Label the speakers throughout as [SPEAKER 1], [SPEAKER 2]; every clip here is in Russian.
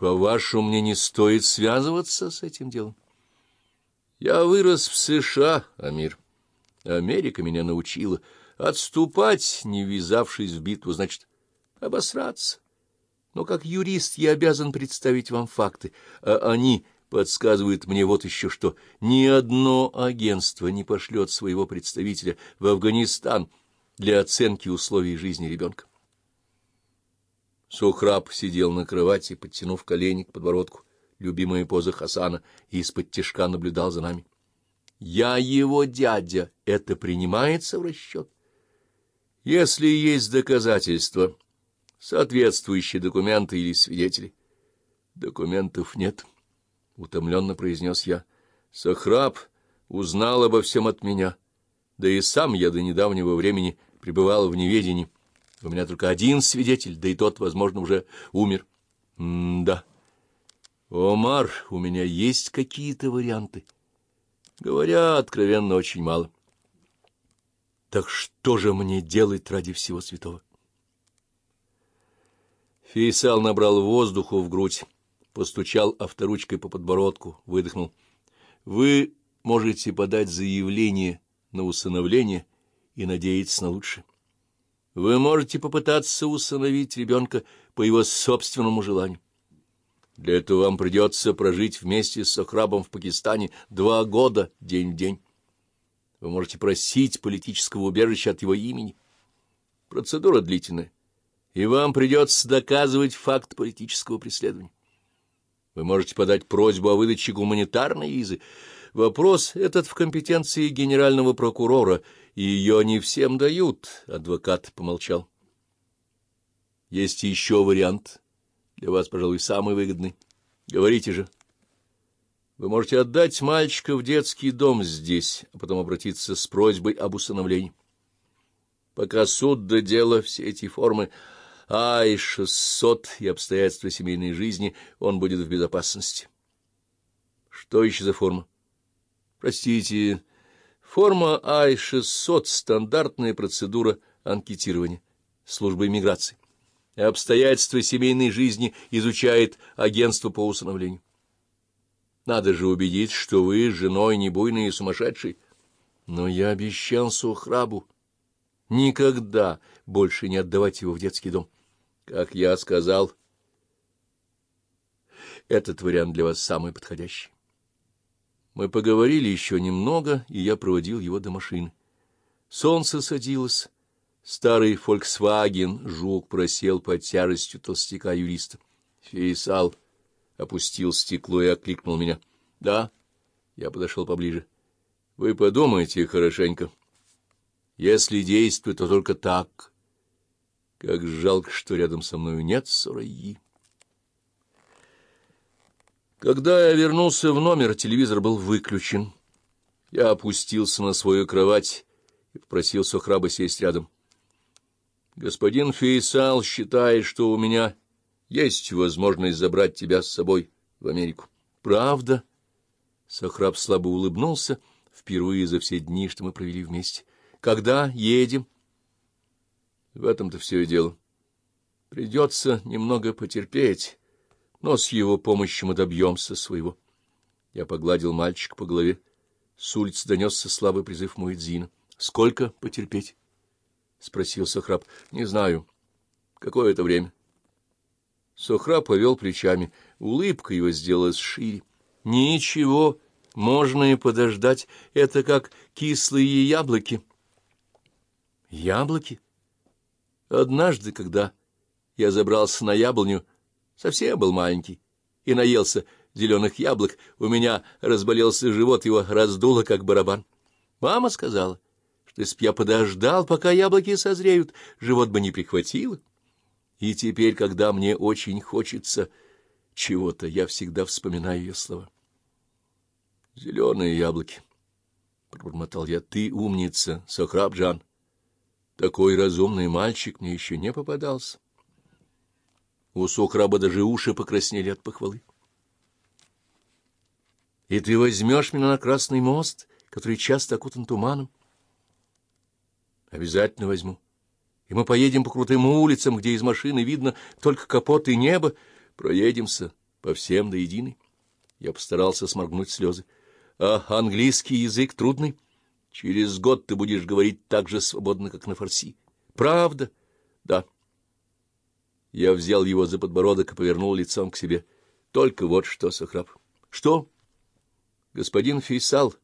[SPEAKER 1] По-вашему, мне не стоит связываться с этим делом? Я вырос в США, Амир. Америка меня научила. Отступать, не ввязавшись в битву, значит обосраться. Но как юрист я обязан представить вам факты, а они подсказывают мне вот еще что. Ни одно агентство не пошлет своего представителя в Афганистан для оценки условий жизни ребенка. Сухраб сидел на кровати, подтянув колени к подбородку, любимая поза Хасана, и из-под тяжка наблюдал за нами. «Я его дядя. Это принимается в расчет?» «Если есть доказательства, соответствующие документы или свидетели». «Документов нет», — утомленно произнес я. «Сахраб узнал обо всем от меня, да и сам я до недавнего времени пребывал в неведении». У меня только один свидетель, да и тот, возможно, уже умер. М-да. Омар, у меня есть какие-то варианты. Говоря откровенно, очень мало. Так что же мне делать ради всего святого? Фейсал набрал воздуху в грудь, постучал авторучкой по подбородку, выдохнул. Вы можете подать заявление на усыновление и надеяться на лучшее. Вы можете попытаться усыновить ребенка по его собственному желанию. Для этого вам придется прожить вместе с Сохрабом в Пакистане два года день в день. Вы можете просить политического убежища от его имени. Процедура длительная, и вам придется доказывать факт политического преследования. Вы можете подать просьбу о выдаче гуманитарной визы. Вопрос этот в компетенции генерального прокурора — ее не всем дают, — адвокат помолчал. Есть еще вариант. Для вас, пожалуй, самый выгодный. Говорите же. Вы можете отдать мальчика в детский дом здесь, а потом обратиться с просьбой об усыновлении. Пока суд до дела, все эти формы АИ-600 и обстоятельства семейной жизни, он будет в безопасности. Что еще за форма? Простите, Форма Ай-600 — стандартная процедура анкетирования службы иммиграции. Обстоятельства семейной жизни изучает агентство по усыновлению. Надо же убедить, что вы с женой не буйные и сумасшедшие. Но я обещал Сухрабу никогда больше не отдавать его в детский дом. Как я сказал, этот вариант для вас самый подходящий. Мы поговорили еще немного, и я проводил его до машины. Солнце садилось. Старый «Фольксваген» жук просел под тяжестью толстяка-юриста. Фейсал опустил стекло и окликнул меня. — Да. Я подошел поближе. — Вы подумайте хорошенько. Если действовать, то только так. Как жалко, что рядом со мною нет Сураи. Когда я вернулся в номер, телевизор был выключен. Я опустился на свою кровать и попросил Сохраба сесть рядом. Господин Фейсал считает, что у меня есть возможность забрать тебя с собой в Америку. Правда? Сохраб слабо улыбнулся впервые за все дни, что мы провели вместе. Когда едем? В этом-то все и дело. Придется немного потерпеть но с его помощью мы добьемся своего. Я погладил мальчика по голове. С улицы донесся слабый призыв Муэдзина. — Сколько потерпеть? — спросил Сохраб. — Не знаю. Какое это время? Сохраб повел плечами. Улыбка его сделалась шире. — Ничего, можно и подождать. Это как кислые яблоки. — Яблоки? Однажды, когда я забрался на яблоню, совсем был маленький, и наелся зеленых яблок, у меня разболелся живот, его раздуло, как барабан. Мама сказала, что если б я подождал, пока яблоки созреют, живот бы не прихватило. И теперь, когда мне очень хочется чего-то, я всегда вспоминаю ее слова. «Зеленые яблоки», — пробормотал я, — «ты умница, Сохраб-Джан. Такой разумный мальчик мне еще не попадался». У Сухраба даже уши покраснели от похвалы. — И ты возьмешь меня на Красный мост, который часто окутан туманом? — Обязательно возьму. И мы поедем по крутым улицам, где из машины видно только капот и небо. Проедемся, по всем до единой. Я постарался сморгнуть слезы. А английский язык трудный? Через год ты будешь говорить так же свободно, как на фарси. Правда? Да. Я взял его за подбородок и повернул лицом к себе. Только вот что, Сохраб. Что? Господин Фейсал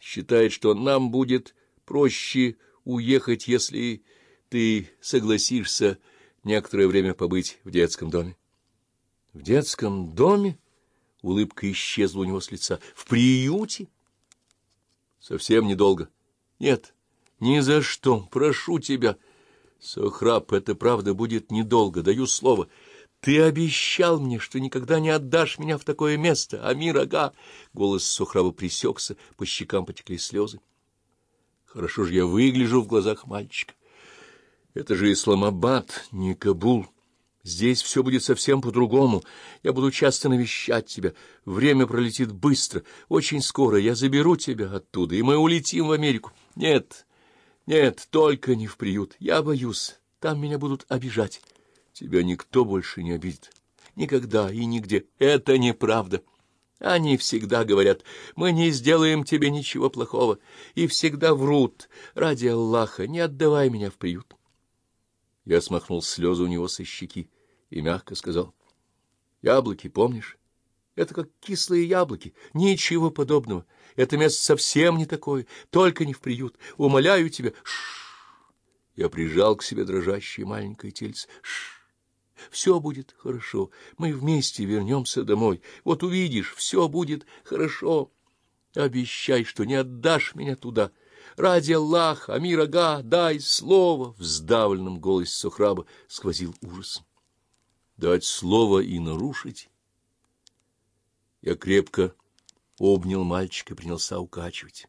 [SPEAKER 1] считает, что нам будет проще уехать, если ты согласишься некоторое время побыть в детском доме. — В детском доме? — улыбка исчезла у него с лица. — В приюте? — Совсем недолго. — Нет, ни за что. Прошу тебя. Сохраб, это правда будет недолго, даю слово. Ты обещал мне, что никогда не отдашь меня в такое место, а мир ага. Голос Сухраба присекся, по щекам потекли слезы. Хорошо же я выгляжу в глазах мальчика. Это же Исламабад, не Кабул. Здесь все будет совсем по-другому. Я буду часто навещать тебя. Время пролетит быстро. Очень скоро я заберу тебя оттуда, и мы улетим в Америку. Нет, нет, только не в приют. Я боюсь. Там меня будут обижать. Тебя никто больше не обидит. Никогда и нигде. Это неправда. Они всегда говорят, мы не сделаем тебе ничего плохого, и всегда врут. Ради Аллаха, не отдавай меня в приют. Я смахнул слезы у него со щеки и мягко сказал, — Яблоки, помнишь? Это как кислые яблоки. Ничего подобного. Это место совсем не такое, только не в приют. Умоляю тебя. Ш Я прижал к себе дрожащее маленькое тельце. Ш все будет хорошо. Мы вместе вернемся домой. Вот увидишь, все будет хорошо. Обещай, что не отдашь меня туда. Ради Аллаха, Амир Ага, дай слово. В сдавленном голосе Сухраба сквозил ужас. Дать слово и нарушить? Я крепко обнял мальчика и принялся укачивать.